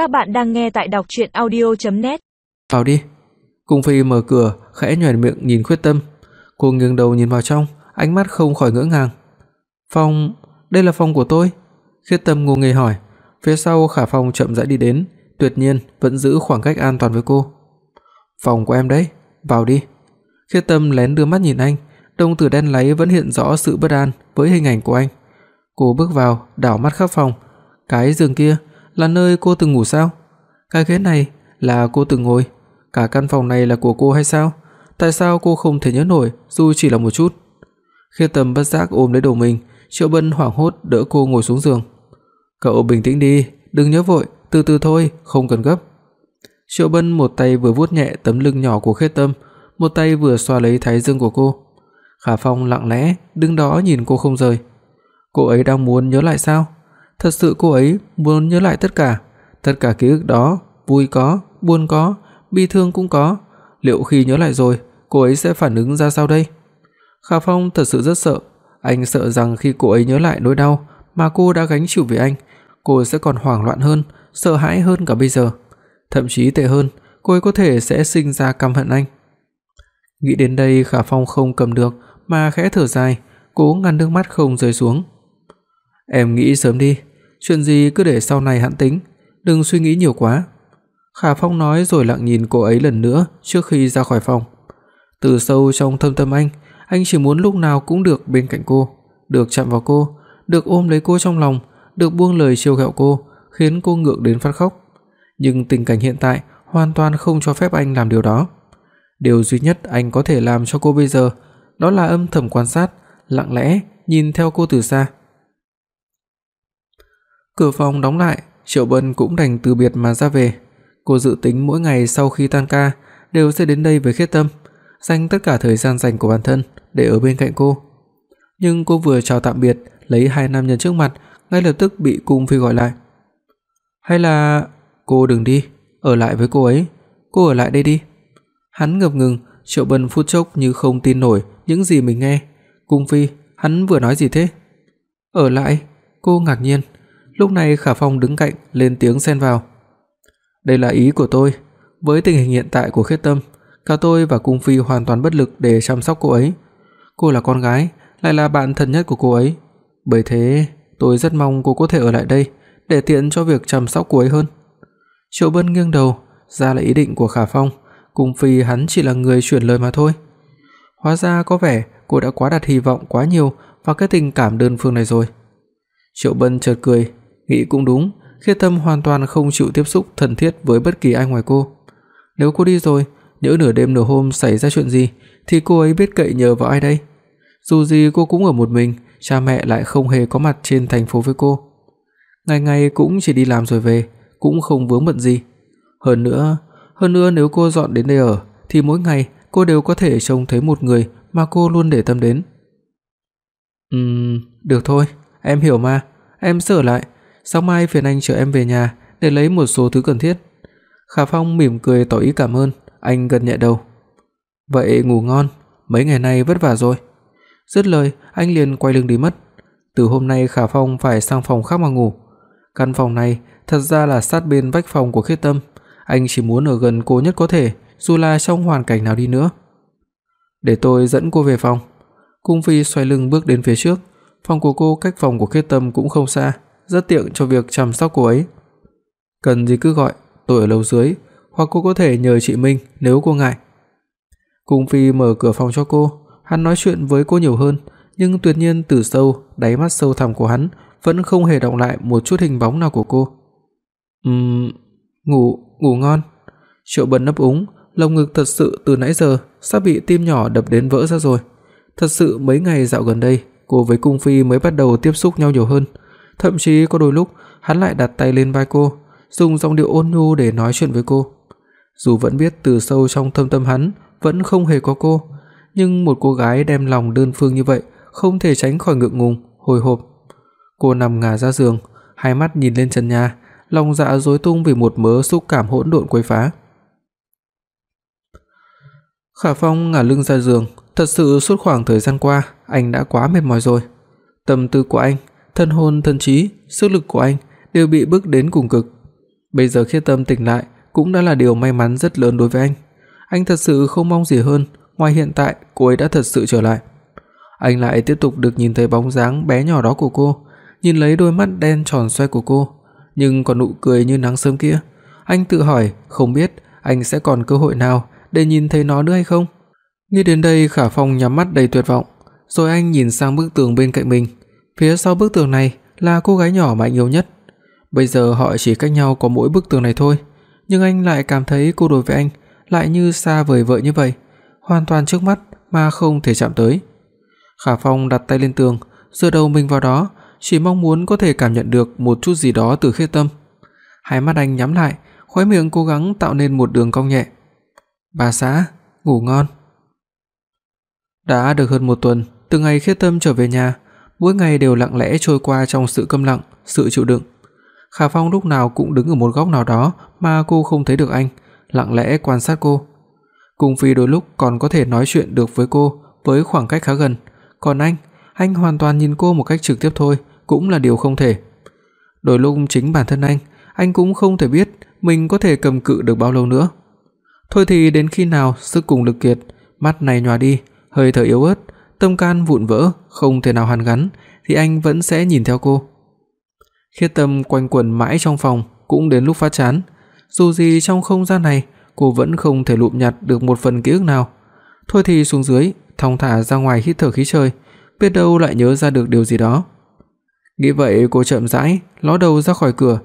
Các bạn đang nghe tại đọc audio net "Vào đi." Cung Phi mở cửa, khẽ nhoẻn miệng nhìn Khuyết Tâm. Cô nghiêng đầu nhìn vào trong, ánh mắt không khỏi ngỡ ngàng. "Phòng, đây là phòng của tôi?" Khuyết Tâm ngô ngây hỏi. Phía sau Khả Phong chậm rãi đi đến, tuyệt nhiên vẫn giữ khoảng cách an toàn với cô. "Phòng của em đấy, vào đi." Khuyết Tâm lén đưa mắt nhìn anh, đồng tử đen láy vẫn hiện rõ sự bất an với hình ảnh của anh. Cô bước vào, đảo mắt khắp phòng. Cái giường kia là nơi cô từng ngủ sao? Cái ghế này là cô từng ngồi? Cả căn phòng này là của cô hay sao? Tại sao cô không thể nhớ nổi dù chỉ là một chút? Khi Tâm bất giác ôm lấy đầu mình, Triệu Bân hoảng hốt đỡ cô ngồi xuống giường. "Cậu bình tĩnh đi, đừng nhớ vội, từ từ thôi, không cần gấp." Triệu Bân một tay vừa vuốt nhẹ tấm lưng nhỏ của Khết Tâm, một tay vừa xoa lấy thái dương của cô. Khả Phong lặng lẽ đứng đó nhìn cô không rời. Cô ấy đang muốn nhớ lại sao? Thật sự cô ấy muốn nhớ lại tất cả, tất cả ký ức đó, vui có, buồn có, bi thương cũng có. Liệu khi nhớ lại rồi, cô ấy sẽ phản ứng ra sao đây? Khả Phong thật sự rất sợ, anh sợ rằng khi cô ấy nhớ lại nỗi đau mà cô đã gánh chịu vì anh, cô sẽ còn hoảng loạn hơn, sợ hãi hơn cả bây giờ. Thậm chí tệ hơn, cô ấy có thể sẽ sinh ra căm hận anh. Nghĩ đến đây, Khả Phong không cầm được mà khẽ thở dài, cố ngăn nước mắt không rơi xuống. Em nghĩ sớm đi, chuyện gì cứ để sau này hãn tính, đừng suy nghĩ nhiều quá." Khả Phong nói rồi lặng nhìn cô ấy lần nữa trước khi ra khỏi phòng. Từ sâu trong thâm tâm anh, anh chỉ muốn lúc nào cũng được bên cạnh cô, được chạm vào cô, được ôm lấy cô trong lòng, được buông lời trêu ghẹo cô, khiến cô ngượng đến phát khóc. Nhưng tình cảnh hiện tại hoàn toàn không cho phép anh làm điều đó. Điều duy nhất anh có thể làm cho cô bây giờ đó là âm thầm quan sát, lặng lẽ nhìn theo cô từ xa. Cửa phòng đóng lại, Triệu Bân cũng đành từ biệt mà ra về. Cô dự tính mỗi ngày sau khi tan ca đều sẽ đến đây với Khiết Tâm, dành tất cả thời gian dành của bản thân để ở bên cạnh cô. Nhưng cô vừa chào tạm biệt, lấy hai nam nhân trước mặt, ngay lập tức bị Cung Phi gọi lại. "Hay là cô đừng đi, ở lại với cô ấy, cô ở lại đây đi." Hắn ngập ngừng, Triệu Bân phút chốc như không tin nổi những gì mình nghe. "Cung Phi, hắn vừa nói gì thế?" "Ở lại?" Cô ngạc nhiên, Lúc này Khả Phong đứng cạnh lên tiếng xen vào. "Đây là ý của tôi, với tình hình hiện tại của Khiết Tâm, cả tôi và cung phi hoàn toàn bất lực để chăm sóc cô ấy. Cô là con gái, lại là bạn thân nhất của cô ấy, bởi thế tôi rất mong cô có thể ở lại đây để tiện cho việc chăm sóc cô ấy hơn." Triệu Bân nghiêng đầu, ra là ý định của Khả Phong, cung phi hắn chỉ là người chuyển lời mà thôi. Hóa ra có vẻ cô đã quá đặt hy vọng quá nhiều vào cái tình cảm đơn phương này rồi. Triệu Bân chợt cười, Nghĩ cũng đúng, Khiết Tâm hoàn toàn không chịu tiếp xúc thân thiết với bất kỳ ai ngoài cô. Nếu cô đi rồi, nhỡ nửa đêm nửa hôm xảy ra chuyện gì thì cô ấy biết cậy nhờ vào ai đây? Dù gì cô cũng ở một mình, cha mẹ lại không hề có mặt trên thành phố với cô. Ngày ngày cũng chỉ đi làm rồi về, cũng không vướng bận gì. Hơn nữa, hơn nữa nếu cô dọn đến đây ở thì mỗi ngày cô đều có thể trông thấy một người mà cô luôn để tâm đến. Ừm, được thôi, em hiểu mà, em sửa lại, Sáng mai phiền anh chở em về nhà để lấy một số thứ cần thiết." Khả Phong mỉm cười tỏ ý cảm ơn, anh gật nhẹ đầu. "Vậy ngủ ngon, mấy ngày nay vất vả rồi." Dứt lời, anh liền quay lưng đi mất. Từ hôm nay Khả Phong phải sang phòng khác mà ngủ. Căn phòng này thật ra là sát bên vách phòng của Khiết Tâm, anh chỉ muốn ở gần cô nhất có thể, dù là trong hoàn cảnh nào đi nữa. "Để tôi dẫn cô về phòng." Cung Phi xoay lưng bước đến phía trước, phòng của cô cách phòng của Khiết Tâm cũng không xa rất tiện cho việc chăm sóc cô ấy. Cần gì cứ gọi, tôi ở lầu dưới, hoặc cô có thể nhờ chị Minh nếu cô ngại. Cung Phi mở cửa phòng cho cô, hắn nói chuyện với cô nhiều hơn, nhưng tuyệt nhiên từ sâu, đáy mắt sâu thẳm của hắn vẫn không hề động lại một chút hình bóng nào của cô. Ừm, ngủ, ngủ ngon. Triệu Bân nấp úng, lồng ngực thật sự từ nãy giờ sắp bị tim nhỏ đập đến vỡ ra rồi. Thật sự mấy ngày dạo gần đây, cô với cung phi mới bắt đầu tiếp xúc nhau nhiều hơn, Thậm chí có đôi lúc hắn lại đặt tay lên vai cô, dùng giọng điệu ôn nhu để nói chuyện với cô. Dù vẫn biết từ sâu trong thâm tâm hắn vẫn không hề có cô, nhưng một cô gái đem lòng đơn phương như vậy không thể tránh khỏi ngượng ngùng, hồi hộp. Cô nằm ngả ra giường, hai mắt nhìn lên trần nhà, lòng dạ rối tung vì một mớ xúc cảm hỗn độn quấy phá. Khả Phong ngả lưng ra giường, thật sự suốt khoảng thời gian qua anh đã quá mệt mỏi rồi. Tâm tư của anh thân hồn thân trí, sức lực của anh đều bị bức đến cùng cực. Bây giờ Khiết Tâm tỉnh lại cũng đã là điều may mắn rất lớn đối với anh. Anh thật sự không mong gì hơn, ngoài hiện tại cô ấy đã thật sự trở lại. Anh lại tiếp tục được nhìn thấy bóng dáng bé nhỏ đó của cô, nhìn lấy đôi mắt đen tròn xoe của cô, nhưng còn nụ cười như nắng sớm kia. Anh tự hỏi, không biết anh sẽ còn cơ hội nào để nhìn thấy nó nữa hay không. Nghĩ đến đây, Khả Phong nhắm mắt đầy tuyệt vọng, rồi anh nhìn sang bức tường bên cạnh mình. Phía sau bức tường này là cô gái nhỏ mà anh yêu nhất. Bây giờ họ chỉ cách nhau có mỗi bức tường này thôi, nhưng anh lại cảm thấy cô đối với anh lại như xa vời vợi như vậy, hoàn toàn trước mắt mà không thể chạm tới. Khả Phong đặt tay lên tường, dựa đầu mình vào đó, chỉ mong muốn có thể cảm nhận được một chút gì đó từ Khiết Tâm. Hai mắt anh nhắm lại, khóe miệng cố gắng tạo nên một đường cong nhẹ. "Bà xã, ngủ ngon." Đã được hơn một tuần, từ ngày Khiết Tâm trở về nhà, mỗi ngày đều lặng lẽ trôi qua trong sự câm lặng, sự chịu đựng. Khả Phong lúc nào cũng đứng ở một góc nào đó mà cô không thấy được anh, lặng lẽ quan sát cô. Cung Phi đôi lúc còn có thể nói chuyện được với cô với khoảng cách khá gần, còn anh, anh hoàn toàn nhìn cô một cách trực tiếp thôi, cũng là điều không thể. Đôi lúc chính bản thân anh, anh cũng không thể biết mình có thể cầm cự được bao lâu nữa. Thôi thì đến khi nào sức cùng lực kiệt, mắt này nhòa đi, hơi thở yếu ớt, tâm can vụn vỡ, không thể nào hàn gắn thì anh vẫn sẽ nhìn theo cô. Khiết Tâm quanh quẩn mãi trong phòng, cũng đến lúc phát chán, dù gì trong không gian này, cô vẫn không thể lụm nhặt được một phần ký ức nào. Thôi thì xuống dưới, thong thả ra ngoài hít thở khí trời, biết đâu lại nhớ ra được điều gì đó. Nghĩ vậy, cô chậm rãi ló đầu ra khỏi cửa,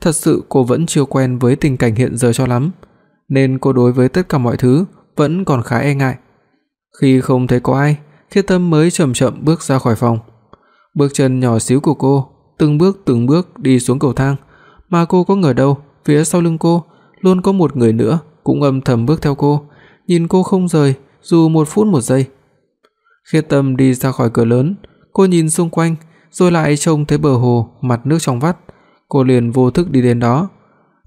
thật sự cô vẫn chưa quen với tình cảnh hiện giờ cho lắm, nên cô đối với tất cả mọi thứ vẫn còn khá e ngại. Khi không thấy có ai, Khiết Tâm mới chậm chậm bước ra khỏi phòng. Bước chân nhỏ xíu của cô, từng bước từng bước đi xuống cầu thang, mà cô có ngờ đâu, phía sau lưng cô luôn có một người nữa cũng âm thầm bước theo cô, nhìn cô không rời dù một phút một giây. Khiết Tâm đi ra khỏi cửa lớn, cô nhìn xung quanh, rồi lại trông thấy bờ hồ mặt nước trong vắt, cô liền vô thức đi đến đó.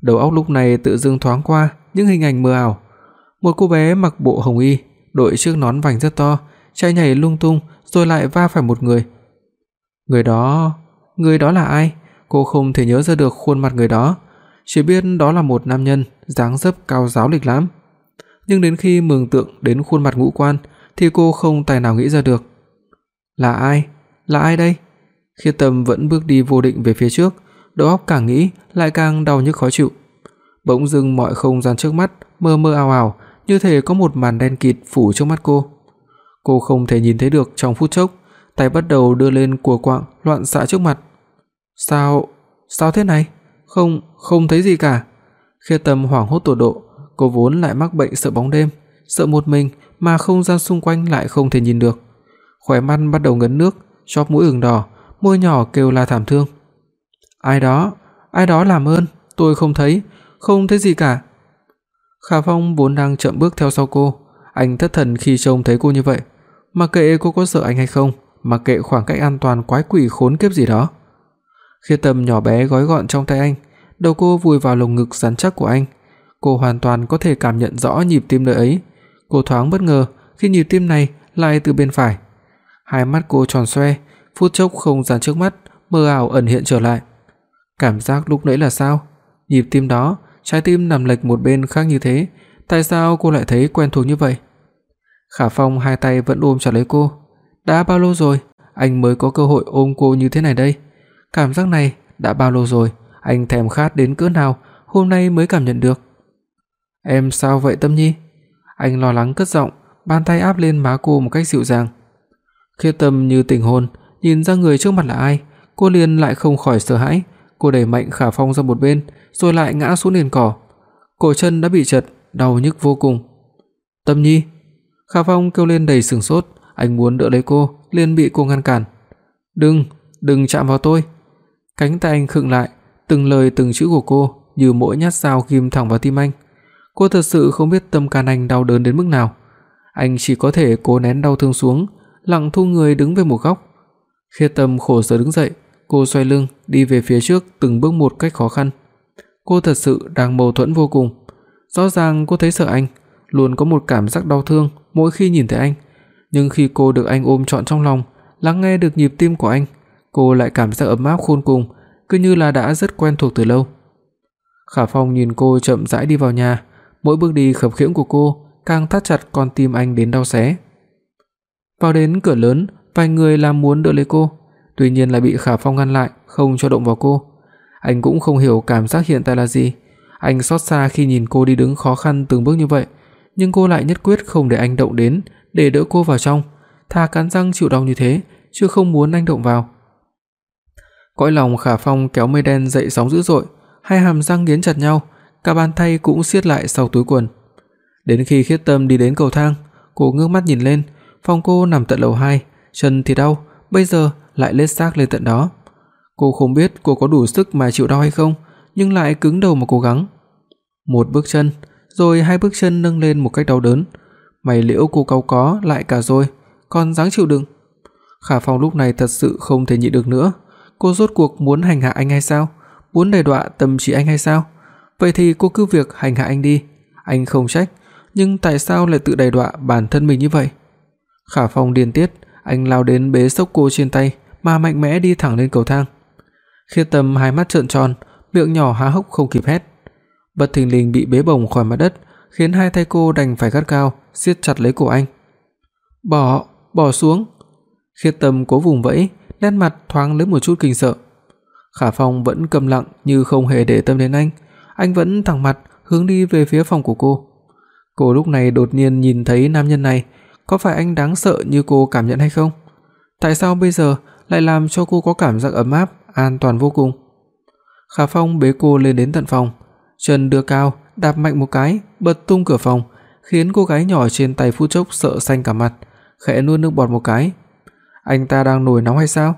Đầu óc lúc này tự dưng thoáng qua những hình ảnh mơ ảo. Một cô bé mặc bộ hồng y, đội chiếc nón vành rất to, chạy nhảy lung tung rồi lại va phải một người. Người đó, người đó là ai? Cô không thể nhớ ra được khuôn mặt người đó, chỉ biết đó là một nam nhân dáng dấp cao giáo lịch lãm. Nhưng đến khi mường tượng đến khuôn mặt ngũ quan thì cô không tài nào nghĩ ra được. Là ai? Là ai đây? Khiết Tâm vẫn bước đi vô định về phía trước, đầu óc càng nghĩ lại càng đau nhức khó chịu. Bỗng dưng mọi không gian trước mắt mơ mơ ảo ảo, như thể có một màn đen kịt phủ trước mắt cô. Cô không thể nhìn thấy được trong phút chốc, tay bắt đầu đưa lên của quạng loạn xạ trước mặt. Sao, sao thế này? Không, không thấy gì cả. Khê Tâm hoảng hốt tột độ, cô vốn lại mắc bệnh sợ bóng đêm, sợ một mình mà không gian xung quanh lại không thể nhìn được. Khóe mắt bắt đầu ngấn nước, chóp mũi ửng đỏ, môi nhỏ kêu la thảm thương. Ai đó, ai đó làm ơn, tôi không thấy, không thấy gì cả. Khả Phong vốn đang chậm bước theo sau cô, anh thất thần khi trông thấy cô như vậy, mặc kệ cô có sợ anh hay không, mặc kệ khoảng cách an toàn quái quỷ khốn kiếp gì đó. khi Tâm nhỏ bé gói gọn trong tay anh, đầu cô vùi vào lồng ngực rắn chắc của anh. Cô hoàn toàn có thể cảm nhận rõ nhịp tim nơi ấy. Cô thoáng bất ngờ khi nhịp tim này lại từ bên phải. Hai mắt cô tròn xoe, phút chốc không gian trước mắt mơ ảo ẩn hiện trở lại. Cảm giác lúc nãy là sao? Nhịp tim đó, trái tim nằm lệch một bên khác như thế, tại sao cô lại thấy quen thuộc như vậy? Khả Phong hai tay vẫn ôm chặt lấy cô. Đã bao lâu rồi anh mới có cơ hội ôm cô như thế này đây? Cảm giác này đã bao lâu rồi, anh thèm khát đến cỡ nào, hôm nay mới cảm nhận được. "Em sao vậy Tâm Nhi?" Anh lo lắng cất giọng, bàn tay áp lên má cô một cách dịu dàng. Khiết Tâm như tỉnh hồn, nhìn ra người trước mặt là ai, cô liền lại không khỏi sợ hãi, cô đẩy mạnh Khả Phong ra một bên, rồi lại ngã xuống nền cỏ. Cổ chân đã bị trật, đau nhức vô cùng. "Tâm Nhi!" Khả Phong kêu lên đầy sửng sốt, anh muốn đỡ lấy cô, liền bị cô ngăn cản. "Đừng, đừng chạm vào tôi." Cánh tay anh khựng lại, từng lời từng chữ của cô như mỗi nhát dao ghim thẳng vào tim anh. Cô thật sự không biết tâm can anh đau đớn đến mức nào. Anh chỉ có thể cố nén đau thương xuống, lặng thu người đứng về một góc. Khiết Tâm khổ sở đứng dậy, cô xoay lưng đi về phía trước từng bước một cách khó khăn. Cô thật sự đang mâu thuẫn vô cùng. Rõ ràng cô thấy sợ anh, luôn có một cảm giác đau thương mỗi khi nhìn thấy anh, nhưng khi cô được anh ôm trọn trong lòng, lắng nghe được nhịp tim của anh, cô lại cảm giác ấm áp khôn cùng, cứ như là đã rất quen thuộc từ lâu. Khả Phong nhìn cô chậm rãi đi vào nhà, mỗi bước đi khập khiễng của cô càng thắt chặt con tim anh đến đau xé. Vào đến cửa lớn, vài người làm muốn đỡ lấy cô, tuy nhiên lại bị Khả Phong ngăn lại, không cho động vào cô. Anh cũng không hiểu cảm giác hiện tại là gì. Anh xót xa khi nhìn cô đi đứng khó khăn từng bước như vậy, nhưng cô lại nhất quyết không để anh động đến để đỡ cô vào trong, thà cắn răng chịu đau như thế, chứ không muốn anh động vào. Cõi lòng Khả Phong kéo mây đen dậy sóng dữ dội, hai hàm răng nghiến chặt nhau, cả bàn tay cũng siết lại sau túi quần. Đến khi Khiết Tâm đi đến cầu thang, cô ngước mắt nhìn lên, phòng cô nằm tận lầu 2, chân thì đau, bây giờ lại lết xác lên tận đó. Cô không biết cô có đủ sức mà chịu đau hay không, nhưng lại cứng đầu mà cố gắng. Một bước chân, rồi hai bước chân nâng lên một cách đau đớn. Mày liễu cô cau có lại cả rồi, còn dáng chịu đựng. Khả Phong lúc này thật sự không thể nhịn được nữa, cô rốt cuộc muốn hành hạ anh hay sao? Muốn đe dọa tâm trí anh hay sao? Vậy thì cô cứ việc hành hạ anh đi, anh không trách, nhưng tại sao lại tự đe dọa bản thân mình như vậy? Khả Phong điên tiết, anh lao đến bế xốc cô trên tay, mà mạnh mẽ đi thẳng lên cầu thang. Khiết Tâm hai mắt trợn tròn, miệng nhỏ há hốc không kịp hét. Bất thình lình bị bế bổng khỏi mặt đất, khiến hai tay cô đành phải gắt cao siết chặt lấy cổ anh. "Bỏ, bỏ xuống." Khiết Tâm cố vùng vẫy, nét mặt thoáng lấy một chút kinh sợ. Khả Phong vẫn câm lặng như không hề để tâm đến anh, anh vẫn thẳng mặt hướng đi về phía phòng của cô. Cô lúc này đột nhiên nhìn thấy nam nhân này, có phải anh đáng sợ như cô cảm nhận hay không? Tại sao bây giờ lại làm cho cô có cảm giác ấm áp, an toàn vô cùng? Khả Phong bế cô lên đến tận phòng, chân đưa cao, đạp mạnh một cái, bật tung cửa phòng, khiến cô gái nhỏ trên tay phút chốc sợ xanh cả mặt, khẽ nuốt nước bọt một cái. Anh ta đang nổi nóng hay sao?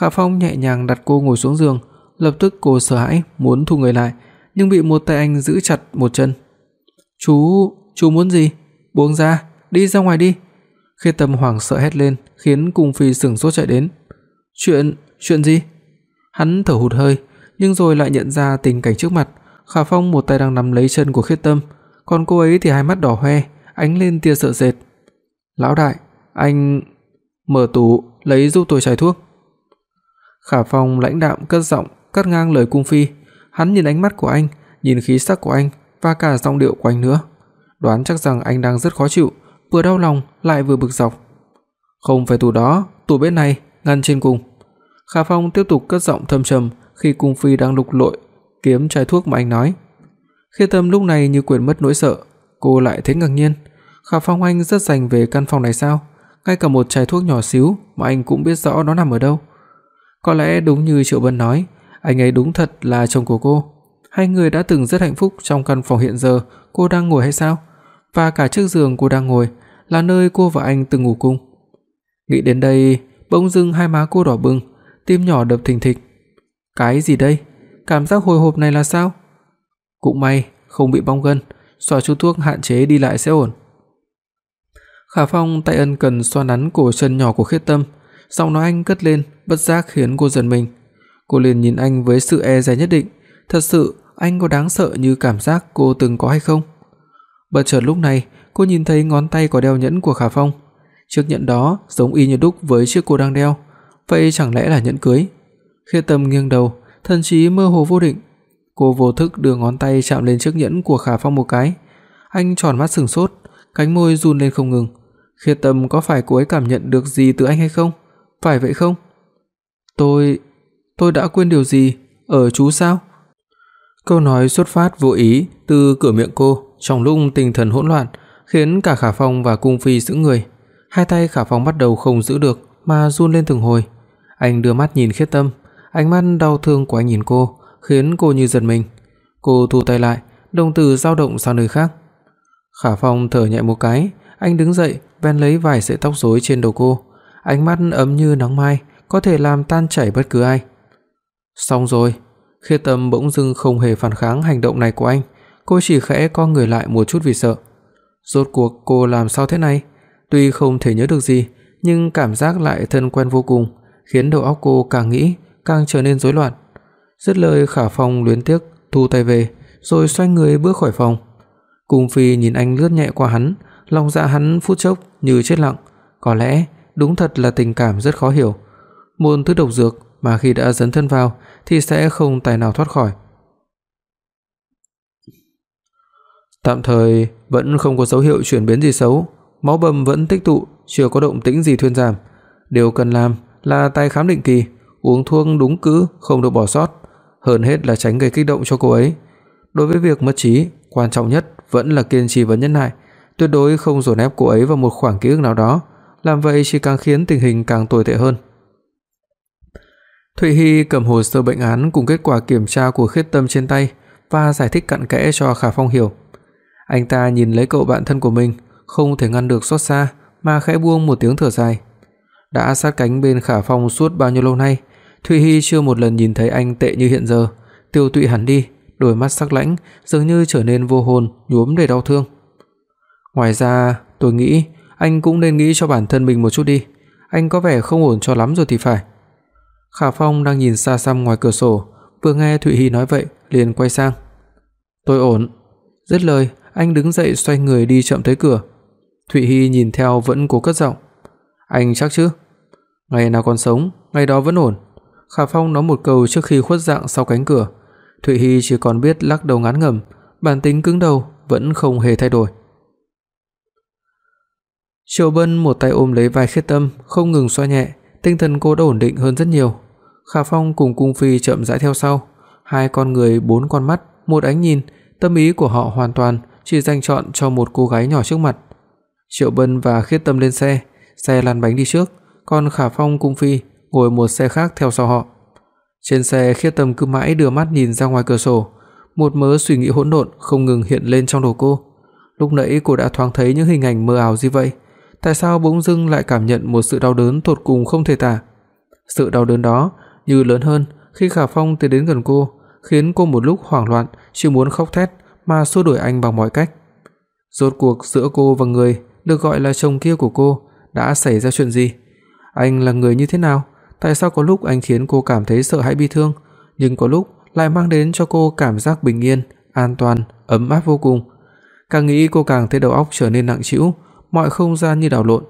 Khả Phong nhẹ nhàng đặt cô ngồi xuống giường, lập tức cô sợ hãi muốn thu người lại, nhưng bị một tay anh giữ chặt một chân. "Chú, chú muốn gì? Buông ra, đi ra ngoài đi." Khi Tâm hoảng sợ hét lên, khiến Cung Phi sững sốt chạy đến. "Chuyện, chuyện gì?" Hắn thở hụt hơi, nhưng rồi lại nhận ra tình cảnh trước mặt, Khả Phong một tay đang nắm lấy chân của Khiết Tâm, còn cô ấy thì hai mắt đỏ hoe, ánh lên tia sợ sệt. "Lão đại, anh mở tủ, lấy giúp tôi chai thuốc." Khả Phong lãnh đạm cất giọng, cắt ngang lời cung phi, hắn nhìn ánh mắt của anh, nhìn khí sắc của anh và cả giọng điệu của anh nữa, đoán chắc rằng anh đang rất khó chịu, vừa đau lòng lại vừa bực dọc. "Không phải tủ đó, tủ bên này, ngăn trên cùng." Khả Phong tiếp tục cất giọng thâm trầm khi cung phi đang lục lội kiếm chai thuốc mà anh nói. Khê Tâm lúc này như quên mất nỗi sợ, cô lại thấy ngạc nhiên, Khả Phong anh rất dành về căn phòng này sao? Ngay cả một chai thuốc nhỏ xíu mà anh cũng biết rõ nó nằm ở đâu. Có lẽ đúng như Triệu Bân nói, anh ấy đúng thật là chồng của cô. Hai người đã từng rất hạnh phúc trong căn phòng hiện giờ cô đang ngồi hay sao? Và cả chiếc giường cô đang ngồi là nơi cô và anh từng ngủ cùng. Nghĩ đến đây, bỗng dưng hai má cô đỏ bừng, tim nhỏ đập thình thịch. Cái gì đây? Cảm giác hồi hộp này là sao? Cũng may không bị bong gân, xoa chút thuốc hạn chế đi lại sẽ ổn. Khả Phong tay ân cần xoa nắn cổ chân nhỏ của Khiết Tâm, giọng nói anh cất lên, bất giác khiến cô giật mình. Cô liền nhìn anh với sự e dè nhất định, thật sự anh có đáng sợ như cảm giác cô từng có hay không? Bất chợt lúc này, cô nhìn thấy ngón tay có đeo nhẫn của Khả Phong. Chiếc nhẫn đó giống y như đúc với chiếc cô đang đeo, vậy chẳng lẽ là nhẫn cưới? Khiết Tâm nghiêng đầu, thần trí mơ hồ vô định. Cô vô thức đưa ngón tay chạm lên chiếc nhẫn của Khả Phong một cái. Anh tròn mắt sững sốt, cánh môi run lên không ngừng. Khiết Tâm có phải cô ấy cảm nhận được gì từ anh hay không? Phải vậy không? Tôi tôi đã quên điều gì ở chú sao? Câu nói xuất phát vô ý từ cửa miệng cô, trong lúc tinh thần hỗn loạn, khiến cả Khả Phong và cung phi sững người. Hai tay Khả Phong bắt đầu không giữ được mà run lên từng hồi. Anh đưa mắt nhìn Khiết Tâm, ánh mắt đau thương của anh nhìn cô, khiến cô như giật mình. Cô thu tay lại, đồng tử dao động sang nơi khác. Khả Phong thở nhẹ một cái, anh đứng dậy, ven lấy vài sợi tóc rối trên đầu cô, ánh mắt ấm như nắng mai, có thể làm tan chảy bất cứ ai. Xong rồi, Khiết Tâm bỗng dưng không hề phản kháng hành động này của anh, cô chỉ khẽ co người lại một chút vì sợ. Rốt cuộc cô làm sao thế này? Tuy không thể nhớ được gì, nhưng cảm giác lại thân quen vô cùng, khiến đầu óc cô càng nghĩ càng trở nên rối loạn. Dứt lời Khả Phong luyến tiếc thu tay về, rồi xoay người bước khỏi phòng. Cung Phi nhìn anh lướt nhẹ qua hắn, lòng dạ hắn phút chốc như chết lặng, có lẽ đúng thật là tình cảm rất khó hiểu. Muôn thứ độc dược mà khi đã dấn thân vào thì sẽ không tài nào thoát khỏi. Tạm thời vẫn không có dấu hiệu chuyển biến gì xấu, máu bầm vẫn tích tụ, chưa có động tĩnh gì thuyên giảm. Điều cần làm là tái khám định kỳ, uống thuốc đúng cữ, không được bỏ sót, hơn hết là tránh gây kích động cho cô ấy. Đối với việc mất trí, quan trọng nhất vẫn là kiên trì và nhẫn nại, tuyệt đối không dồn ép cô ấy vào một khoảng ký ức nào đó, làm vậy chỉ càng khiến tình hình càng tồi tệ hơn. Thụy Hi cầm hồ sơ bệnh án cùng kết quả kiểm tra của Khiết Tâm trên tay và giải thích cặn kẽ cho Khả Phong hiểu. Anh ta nhìn lấy cậu bạn thân của mình, không thể ngăn được xót xa mà khẽ buông một tiếng thở dài. Đã sát cánh bên Khả Phong suốt bao nhiêu lâu nay, Thụy Hi chưa một lần nhìn thấy anh tệ như hiện giờ, tiêu tụy hẳn đi, đôi mắt sắc lãnh dường như trở nên vô hồn, nhuốm đầy đau thương. Ngoài ra, tôi nghĩ anh cũng nên nghĩ cho bản thân mình một chút đi, anh có vẻ không ổn cho lắm rồi thì phải. Khả Phong đang nhìn xa xăm ngoài cửa sổ, vừa nghe Thụy Hi nói vậy, liền quay sang. "Tôi ổn." Dứt lời, anh đứng dậy xoay người đi chậm tới cửa. Thụy Hi nhìn theo vẫn cố cất giọng. "Anh chắc chứ?" Ngày nào còn sống, ngày đó vẫn ổn. Khả Phong nói một câu trước khi khuất dạng sau cánh cửa. Thụy Hi chỉ còn biết lắc đầu ngán ngẩm, bản tính cứng đầu vẫn không hề thay đổi. Triệu Bân một tay ôm lấy vai Khiết Tâm, không ngừng xoa nhẹ, tinh thần cô đã ổn định hơn rất nhiều. Khả Phong cùng cung phi chậm rãi theo sau, hai con người bốn con mắt, một ánh nhìn, tâm ý của họ hoàn toàn chỉ dành chọn cho một cô gái nhỏ trước mặt. Triệu Bân và Khiết Tâm lên xe, xe lăn bánh đi trước, còn Khả Phong cung phi ngồi một xe khác theo sau họ. Trên xe Khiết Tâm cứ mãi đưa mắt nhìn ra ngoài cửa sổ, một mớ suy nghĩ hỗn độn không ngừng hiện lên trong đầu cô. Lúc nãy cô đã thoáng thấy những hình ảnh mơ ảo gì vậy? Tại sao bỗng dưng lại cảm nhận một sự đau đớn tột cùng không thể tả? Sự đau đớn đó như lớn hơn khi Khả Phong tiến đến gần cô, khiến cô một lúc hoảng loạn, chỉ muốn khóc thét mà xua đuổi anh bằng mọi cách. Rốt cuộc giữa cô và người được gọi là chồng kia của cô đã xảy ra chuyện gì? Anh là người như thế nào? Tại sao có lúc anh khiến cô cảm thấy sợ hãi bi thương, nhưng có lúc lại mang đến cho cô cảm giác bình yên, an toàn, ấm áp vô cùng. Càng nghĩ cô càng thấy đầu óc trở nên nặng trĩu, mọi không gian như đảo lộn.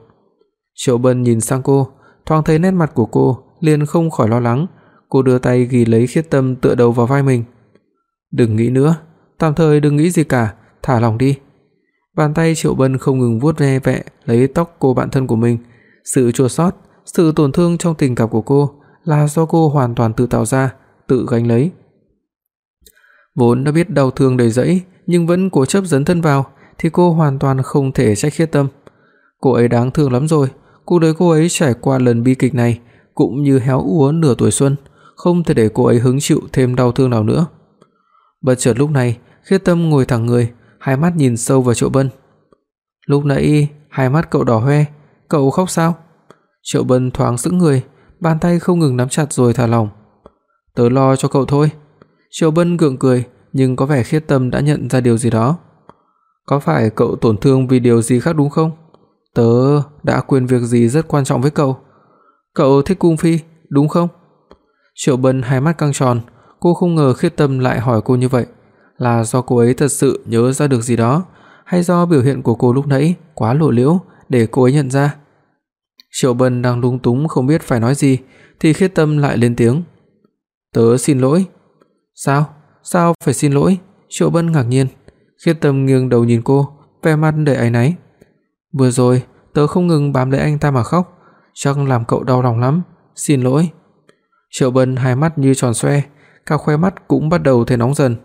Triệu Bân nhìn sang cô, thoáng thấy nét mặt của cô, liền không khỏi lo lắng, cô đưa tay ghì lấy Khiết Tâm tựa đầu vào vai mình. "Đừng nghĩ nữa, tạm thời đừng nghĩ gì cả, thả lòng đi." Bàn tay Triệu Bân không ngừng vuốt ve vẹ lấy tóc cô bạn thân của mình, sự chua xót, sự tổn thương trong tình cảm của cô là do cô hoàn toàn tự tạo ra, tự gánh lấy. Vốn đã biết đau thương đầy rẫy, nhưng vẫn cố chấp dấn thân vào thì cô hoàn toàn không thể trách Khiết Tâm. Cô ấy đáng thương lắm rồi, cuộc đời cô ấy trải qua lần bi kịch này cũng như héo úa nửa tuổi xuân, không thể để cô ấy hứng chịu thêm đau thương nào nữa. Bất chợt lúc này, Khiết Tâm ngồi thẳng người, hai mắt nhìn sâu vào Triệu Bân. Lúc nãy hai mắt cậu đỏ hoe, cậu khóc sao? Triệu Bân thoáng sững người, bàn tay không ngừng nắm chặt rồi thả lỏng. "Tớ lo cho cậu thôi." Triệu Bân gượng cười, nhưng có vẻ Khiết Tâm đã nhận ra điều gì đó. "Có phải cậu tổn thương vì điều gì khác đúng không? Tớ đã quên việc gì rất quan trọng với cậu. Cậu thích cung phi, đúng không?" Triệu Bân hai mắt căng tròn, cô không ngờ Khiết Tâm lại hỏi cô như vậy, là do cô ấy thật sự nhớ ra được gì đó, hay do biểu hiện của cô lúc nãy quá lộ liễu để cô ấy nhận ra. Triệu Bân đang lúng túng không biết phải nói gì thì Khiết Tâm lại lên tiếng. "Tớ xin lỗi." "Sao? Sao phải xin lỗi?" Triệu Bân ngạc nhiên. Khiết Tâm nghiêng đầu nhìn cô, vẻ mặt đầy áy náy. "Vừa rồi, tớ không ngừng bám lấy anh ta mà khóc, chắc làm cậu đau lòng lắm, xin lỗi." Triệu Bân hai mắt như tròn xoe, cả khóe mắt cũng bắt đầu thấy nóng dần.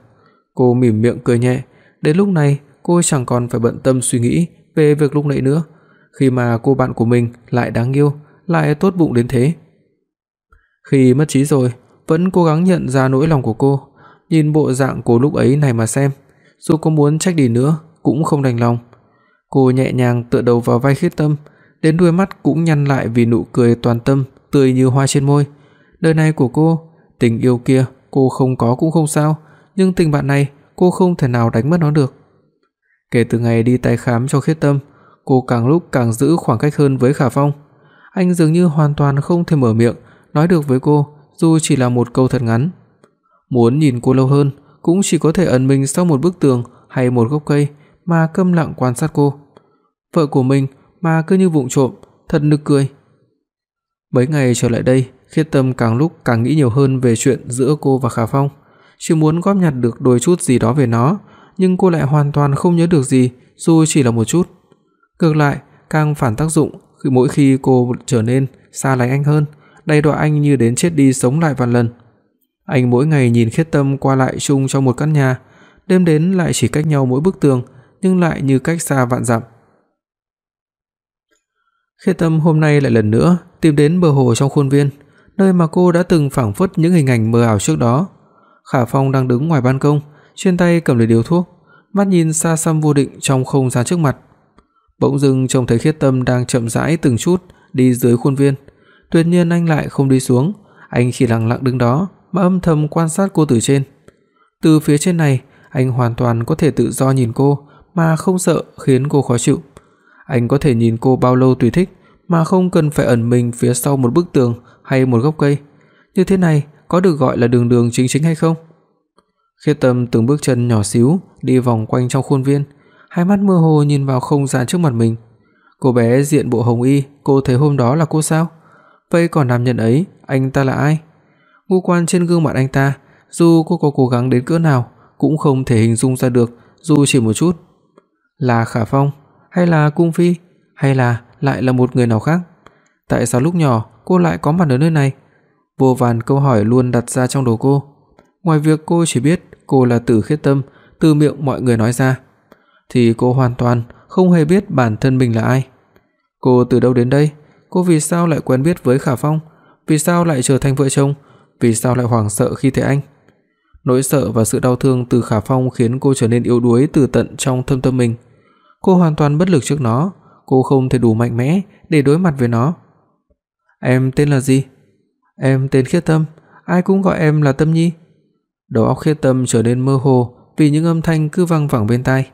Cô mỉm miệng cười nhẹ, đến lúc này cô chẳng còn phải bận tâm suy nghĩ về việc lúc nãy nữa khi mà cô bạn của mình lại đáng yêu, lại tốt bụng đến thế. Khi mất trí rồi, vẫn cố gắng nhận ra nỗi lòng của cô, nhìn bộ dạng cô lúc ấy này mà xem, dù có muốn trách đi nữa cũng không đành lòng. Cô nhẹ nhàng tựa đầu vào vai Khiết Tâm, đến đuôi mắt cũng nhăn lại vì nụ cười toàn tâm tươi như hoa trên môi. Đời này của cô, tình yêu kia cô không có cũng không sao, nhưng tình bạn này cô không thể nào đánh mất nó được. Kể từ ngày đi tái khám cho Khiết Tâm, cô càng lúc càng giữ khoảng cách hơn với Khả Phong. Anh dường như hoàn toàn không thể mở miệng nói được với cô, dù chỉ là một câu thật ngắn. Muốn nhìn cô lâu hơn, cũng chỉ có thể ẩn mình sau một bức tường hay một gốc cây mà câm lặng quan sát cô. Vợ của mình mà cứ như vụng trộm, thật nực cười. Mấy ngày trở lại đây, Khiết Tâm càng lúc càng nghĩ nhiều hơn về chuyện giữa cô và Khả Phong, chỉ muốn góp nhặt được đôi chút gì đó về nó, nhưng cô lại hoàn toàn không nhớ được gì, dù chỉ là một chút. Ngược lại, càng phản tác dụng khi mỗi khi cô trở nên xa lánh anh hơn, đầy đọa anh như đến chết đi sống lại vạn lần. Anh mỗi ngày nhìn Khiết Tâm qua lại chung trong một căn nhà, đêm đến lại chỉ cách nhau mỗi bức tường, nhưng lại như cách xa vạn dặm. Khiết Tâm hôm nay lại lần nữa tìm đến bờ hồ trong khuôn viên, nơi mà cô đã từng phảng phất những hình ảnh mơ ảo trước đó. Khả Phong đang đứng ngoài ban công, trên tay cầm lấy điếu thuốc, mắt nhìn xa xăm vô định trong không gian trước mặt. Bỗng dưng trông thấy Khiết Tâm đang chậm rãi từng chút đi dưới khuôn viên. Tuyệt nhiên anh lại không đi xuống, anh chỉ lặng lặng đứng đó mà âm thầm quan sát cô từ trên. Từ phía trên này, anh hoàn toàn có thể tự do nhìn cô mà không sợ khiến cô khó chịu. Anh có thể nhìn cô bao lâu tùy thích mà không cần phải ẩn mình phía sau một bức tường hay một gốc cây. Như thế này có được gọi là đường đường chính chính hay không? Khiết Tâm từng bước chân nhỏ xíu đi vòng quanh trong khuôn viên, hai mắt mơ hồ nhìn vào không gian trước mặt mình. Cô bé diện bộ hồng y, cô thấy hôm đó là cô sao? Vậy còn nam nhân ấy, anh ta là ai? Ngũ quan trên gương mặt anh ta, dù cô có cố gắng đến cỡ nào cũng không thể hình dung ra được dù chỉ một chút. Là Khả Phong hay là Cung Phi hay là lại là một người nào khác? Tại sao lúc nhỏ cô lại có mặt ở nơi này? Vô vàn câu hỏi luôn đặt ra trong đầu cô. Ngoài việc cô chỉ biết cô là Tử Khiết Tâm từ miệng mọi người nói ra, thì cô hoàn toàn không hề biết bản thân mình là ai. Cô từ đâu đến đây? Cô vì sao lại quen biết với Khả Phong? Vì sao lại trở thành vợ chồng? Vì sao lại hoảng sợ khi thấy anh? Nỗi sợ và sự đau thương từ Khả Phong khiến cô trở nên yếu đuối từ tận trong thâm tâm mình. Cô hoàn toàn bất lực trước nó, cô không thể đủ mạnh mẽ để đối mặt với nó. "Em tên là gì?" "Em tên Khiết Tâm, ai cũng gọi em là Tâm Nhi." Đầu óc Khiết Tâm trở nên mơ hồ vì những âm thanh cứ vang vẳng bên tai.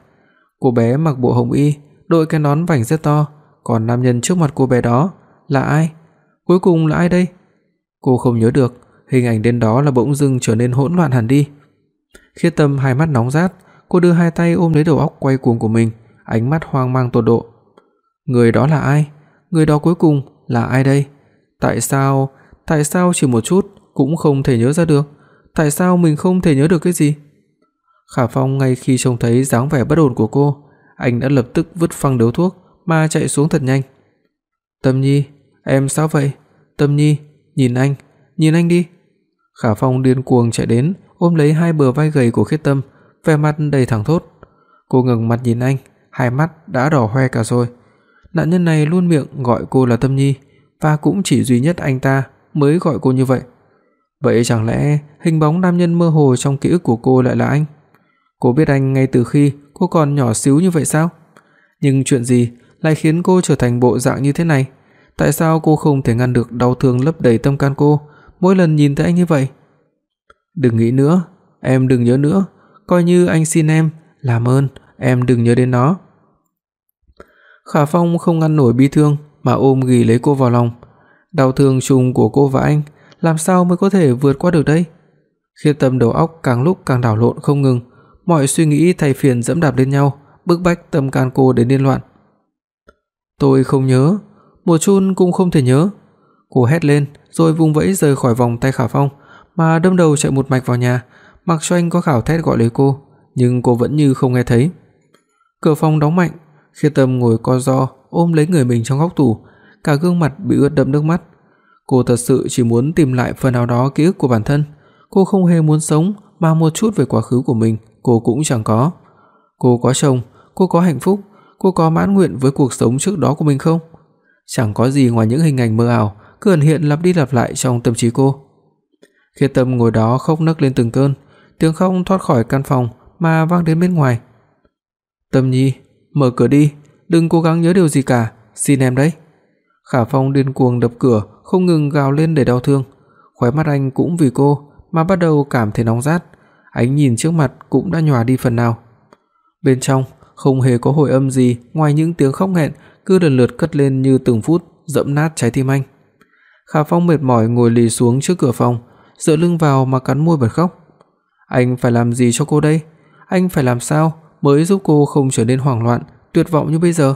Cô bé mặc bộ hồng y, đội cái nón vành rất to, còn nam nhân trước mặt cô bé đó là ai? Cuối cùng là ai đây? Cô không nhớ được, hình ảnh đến đó là bỗng dưng trở nên hỗn loạn hẳn đi. Khiết Tâm hai mắt nóng rát, cô đưa hai tay ôm lấy đầu óc quay cuồng của mình, ánh mắt hoang mang tột độ. Người đó là ai? Người đó cuối cùng là ai đây? Tại sao, tại sao chỉ một chút cũng không thể nhớ ra được? Tại sao mình không thể nhớ được cái gì? Khả Phong ngay khi trông thấy dáng vẻ bất ổn của cô, anh đã lập tức vứt phăng điếu thuốc mà chạy xuống thật nhanh. "Tâm Nhi, em sao vậy? Tâm Nhi, nhìn anh, nhìn anh đi." Khả Phong điên cuồng chạy đến, ôm lấy hai bờ vai gầy của Khiết Tâm, vẻ mặt đầy thẳng thốt. Cô ngẩng mặt nhìn anh, hai mắt đã đỏ hoe cả rồi. Nạn nhân này luôn miệng gọi cô là Tâm Nhi, và cũng chỉ duy nhất anh ta mới gọi cô như vậy. Vậy chẳng lẽ hình bóng nam nhân mơ hồ trong ký ức của cô lại là anh? Cô biết anh ngay từ khi cô còn nhỏ xíu như vậy sao? Nhưng chuyện gì lại khiến cô trở thành bộ dạng như thế này? Tại sao cô không thể ngăn được đau thương lấp đầy tâm can cô mỗi lần nhìn thấy anh như vậy? Đừng nghĩ nữa, em đừng nhớ nữa, coi như anh xin em, làm ơn, em đừng nhớ đến nó. Khả Phong không ngăn nổi bi thương mà ôm ghì lấy cô vào lòng. Đau thương chung của cô và anh, làm sao mới có thể vượt qua được đây? Khi Tâm đầu óc càng lúc càng đảo lộn không ngừng, mọi suy nghĩ thay phiền dẫm đạp lên nhau, bức bách tâm can cô đến điên loạn. Tôi không nhớ, Mộ Chun cũng không thể nhớ. Cô hét lên, rồi vùng vẫy rời khỏi vòng tay Khả Phong, mà đâm đầu chạy một mạch vào nhà, mặc cho anh có khảo thét gọi lấy cô, nhưng cô vẫn như không nghe thấy. Cửa phòng đóng mạnh, Khi Tâm ngồi co ro ôm lấy người mình trong góc tủ, cả gương mặt bị ướt đẫm nước mắt. Cô thật sự chỉ muốn tìm lại phần nào đó ký ức của bản thân, cô không hề muốn sống mà một chút về quá khứ của mình cô cũng chẳng có. Cô có chồng, cô có hạnh phúc, cô có mãn nguyện với cuộc sống trước đó của mình không? Chẳng có gì ngoài những hình ảnh mơ ảo cứ ẩn hiện lặp đi lặp lại trong tâm trí cô. Khiết Tâm ngồi đó khóc nấc lên từng cơn, tiếng khóc thoát khỏi căn phòng mà vang đến bên ngoài. "Tâm Nhi, mở cửa đi, đừng cố gắng nhớ điều gì cả, xin em đấy." Khả Phong điên cuồng đập cửa, không ngừng gào lên để đau thương. Khóe mắt anh cũng vì cô mà bắt đầu cảm thấy nóng rát, ánh nhìn trước mặt cũng đã nhòa đi phần nào. Bên trong không hề có hồi âm gì ngoài những tiếng khóc nghẹn cứ lần lượt cất lên như từng phút dẫm nát trái tim anh. Khả Phong mệt mỏi ngồi lì xuống trước cửa phòng, dựa lưng vào mà cắn môi bật khóc. Anh phải làm gì cho cô đây? Anh phải làm sao mới giúp cô không trở nên hoảng loạn, tuyệt vọng như bây giờ?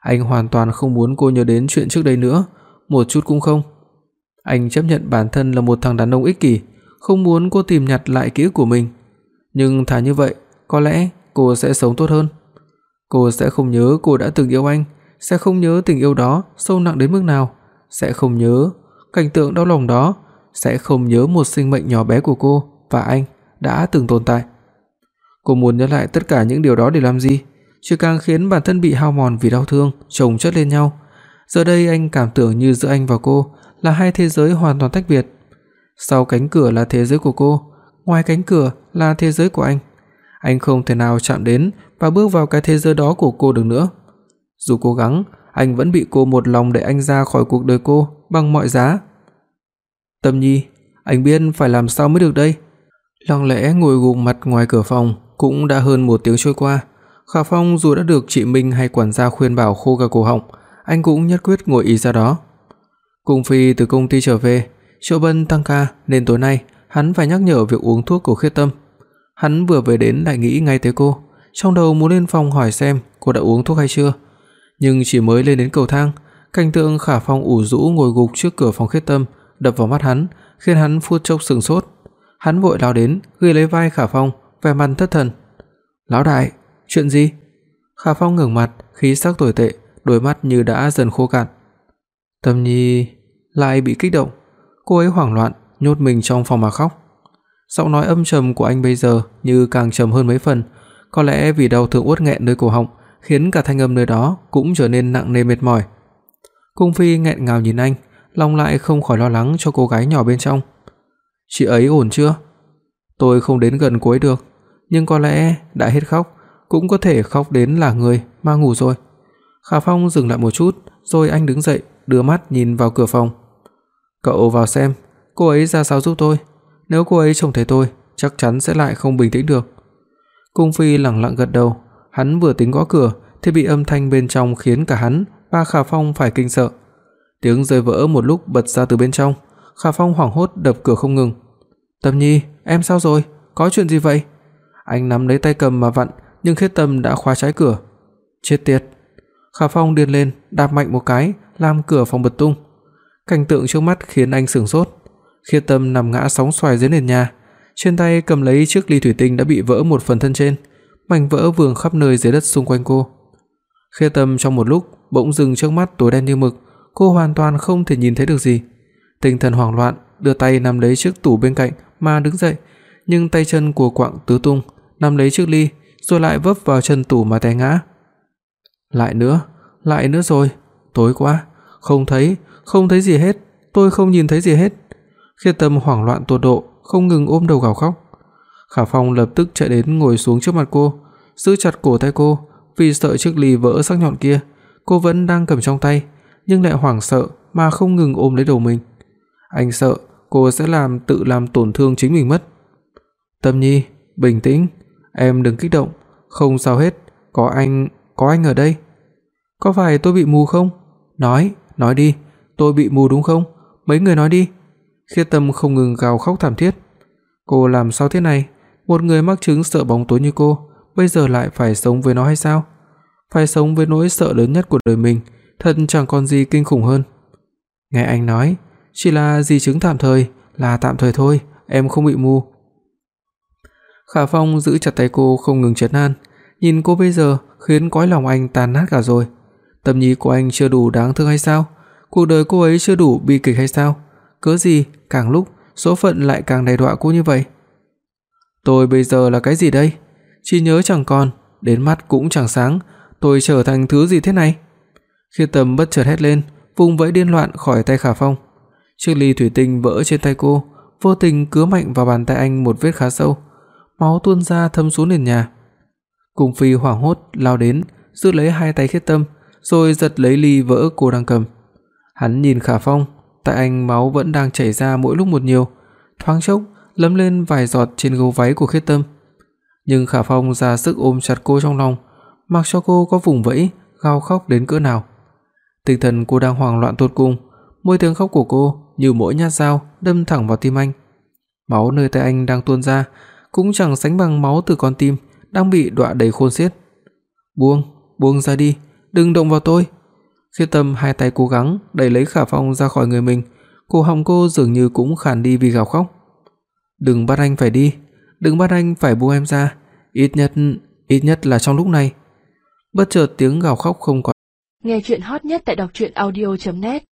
Anh hoàn toàn không muốn cô nhớ đến chuyện trước đây nữa, một chút cũng không. Anh chấp nhận bản thân là một thằng đàn ông ích kỷ, không muốn cô tìm nhặt lại ký ức của mình, nhưng thà như vậy, có lẽ cô sẽ sống tốt hơn. Cô sẽ không nhớ cô đã từng yêu anh, sẽ không nhớ tình yêu đó sâu nặng đến mức nào, sẽ không nhớ cảnh tượng đau lòng đó, sẽ không nhớ một sinh mệnh nhỏ bé của cô và anh đã từng tồn tại. Cô muốn nhớ lại tất cả những điều đó để làm gì? Chỉ càng khiến bản thân bị hao mòn vì đau thương chồng chất lên nhau. Giờ đây anh cảm tưởng như giữa anh và cô là hai thế giới hoàn toàn tách biệt. Sau cánh cửa là thế giới của cô, ngoài cánh cửa là thế giới của anh. Anh không thể nào chạm đến và bước vào cái thế giới đó của cô được nữa. Dù cố gắng, anh vẫn bị cô một lòng đẩy anh ra khỏi cuộc đời cô bằng mọi giá. Tâm Nhi, anh biết phải làm sao mới được đây. Lặng lẽ ngồi gục mặt ngoài cửa phòng, cũng đã hơn một tiếng trôi qua. Khả Phong dù đã được chị Minh hay quản gia khuyên bảo khô cả cổ họng, anh cũng nhất quyết ngồi ý ra đó. Cung Phi từ công ty trở về, Triệu Bân tăng ca nên tối nay hắn phải nhắc nhở việc uống thuốc của Khiết Tâm. Hắn vừa về đến lại nghĩ ngay tới cô, trong đầu muốn lên phòng hỏi xem cô đã uống thuốc hay chưa. Nhưng chỉ mới lên đến cầu thang, cảnh tượng Khả Phong ủ rũ ngồi gục trước cửa phòng Khiết Tâm đập vào mắt hắn, khiến hắn phút chốc sững sốt. Hắn vội lao đến, ghi lấy vai Khả Phong, vẻ mặt thất thần. "Lão đại, chuyện gì?" Khả Phong ngẩng mặt, khí sắc tồi tệ, đôi mắt như đã dần khô cạn. Tâm Nhi lại bị kích động, cô ấy hoảng loạn, nhốt mình trong phòng mà khóc. Giọng nói âm trầm của anh bây giờ như càng trầm hơn mấy phần, có lẽ vì đau thương uất nghẹn nơi cổ họng, khiến cả thanh âm nơi đó cũng trở nên nặng nề mệt mỏi. Cung Phi nghẹn ngào nhìn anh, lòng lại không khỏi lo lắng cho cô gái nhỏ bên trong. "Chị ấy ổn chưa?" Tôi không đến gần cô ấy được, nhưng có lẽ đã hết khóc, cũng có thể khóc đến là người mà ngủ rồi. Khả Phong dừng lại một chút, rồi anh đứng dậy, đưa mắt nhìn vào cửa phòng. "Cậu vào xem, cô ấy ra sao giúp tôi, nếu cô ấy trông thấy tôi, chắc chắn sẽ lại không bình tĩnh được." Cung Phi lặng lặng gật đầu, hắn vừa tính gõ cửa thì bị âm thanh bên trong khiến cả hắn và Khả Phong phải kinh sợ. Tiếng rơi vỡ một lúc bật ra từ bên trong, Khả Phong hoảng hốt đập cửa không ngừng. "Tâm Nhi, em sao rồi? Có chuyện gì vậy?" Anh nắm lấy tay cầm mà vặn, nhưng Khiết Tâm đã khóa trái cửa. Chết tiệt. Khả Phong điên lên, đạp mạnh một cái, làm cửa phòng bật tung. Cảnh tượng trước mắt khiến anh sửng sốt. Khiết Tâm nằm ngã sóng xoài dưới nền nhà, trên tay cầm lấy chiếc ly thủy tinh đã bị vỡ một phần thân trên, mảnh vỡ vương khắp nơi dưới đất xung quanh cô. Khiết Tâm trong một lúc bỗng dừng trước mắt tối đen như mực, cô hoàn toàn không thể nhìn thấy được gì. Tinh thần hoảng loạn, đưa tay nắm lấy chiếc tủ bên cạnh mà đứng dậy, nhưng tay chân của quạng tứ tung, nắm lấy chiếc ly, rồi lại vấp vào chân tủ mà té ngã. Lại nữa, lại nữa rồi, tối quá, không thấy, không thấy gì hết, tôi không nhìn thấy gì hết. Khiết Tâm hoảng loạn tột độ, không ngừng ôm đầu gào khóc. Khả Phong lập tức chạy đến ngồi xuống trước mặt cô, giữ chặt cổ tay cô, vì sợ chiếc ly vỡ sắc nhọn kia, cô vẫn đang cầm trong tay, nhưng lại hoảng sợ mà không ngừng ôm lấy đầu mình. Anh sợ cô sẽ làm tự làm tổn thương chính mình mất. Tâm Nhi, bình tĩnh, em đừng kích động, không sao hết, có anh, có anh ở đây. Có phải tôi bị mù không? Nói, nói đi, tôi bị mù đúng không? Mấy người nói đi. Khiết Tâm không ngừng gào khóc thảm thiết. Cô làm sao thế này? Một người mắc chứng sợ bóng tối như cô, bây giờ lại phải sống với nó hay sao? Phải sống với nỗi sợ lớn nhất của đời mình, thật chẳng còn gì kinh khủng hơn. Nghe anh nói, chỉ là di chứng tạm thời, là tạm thời thôi, em không bị mù. Khả Phong giữ chặt tay cô không ngừng trấn an, nhìn cô bây giờ khiến cõi lòng anh tan nát cả rồi. Tâm nhi của anh chưa đủ đáng thương hay sao? Cuộc đời cô ấy chưa đủ bi kịch hay sao? Cớ gì càng lúc số phận lại càng đầy đọa cô như vậy? Tôi bây giờ là cái gì đây? Chỉ nhớ chẳng còn, đến mắt cũng chẳng sáng, tôi trở thành thứ gì thế này? Khi Tâm bất chợt hét lên, vùng vẫy điên loạn khỏi tay Khả Phong. Chiếc ly thủy tinh vỡ trên tay cô, vô tình cứa mạnh vào bàn tay anh một vết khá sâu, máu tuôn ra thấm xuống nền nhà. Cung Phi hoảng hốt lao đến, giữ lấy hai tay Khiết Tâm, rồi giật lấy ly vỡ cô đang cầm. Hắn nhìn Khả Phong, tại anh máu vẫn đang chảy ra mỗi lúc một nhiều, thoáng chốc lấm lên vài giọt trên gấu váy của Khiết Tâm. Nhưng Khả Phong ra sức ôm chặt cô trong lòng, mặc cho cô có vùng vẫy, gào khóc đến cỡ nào. Tinh thần cô đang hoảng loạn tột cùng, mỗi tiếng khóc của cô như mỗi nhát dao đâm thẳng vào tim anh. Máu nơi tay anh đang tuôn ra cũng chẳng sánh bằng máu từ con tim đang bị đọa đầy khôn xiết. "Buông, buông ra đi, đừng động vào tôi." Khiết Tâm hai tay cố gắng đẩy lấy Khả Phong ra khỏi người mình, cổ họng cô dường như cũng khàn đi vì gào khóc. "Đừng bắt anh phải đi, đừng bắt anh phải buông em ra, ít nhất ít nhất là trong lúc này. Bất chợt tiếng gào khóc không còn. Nghe truyện hot nhất tại đọc truyện audio net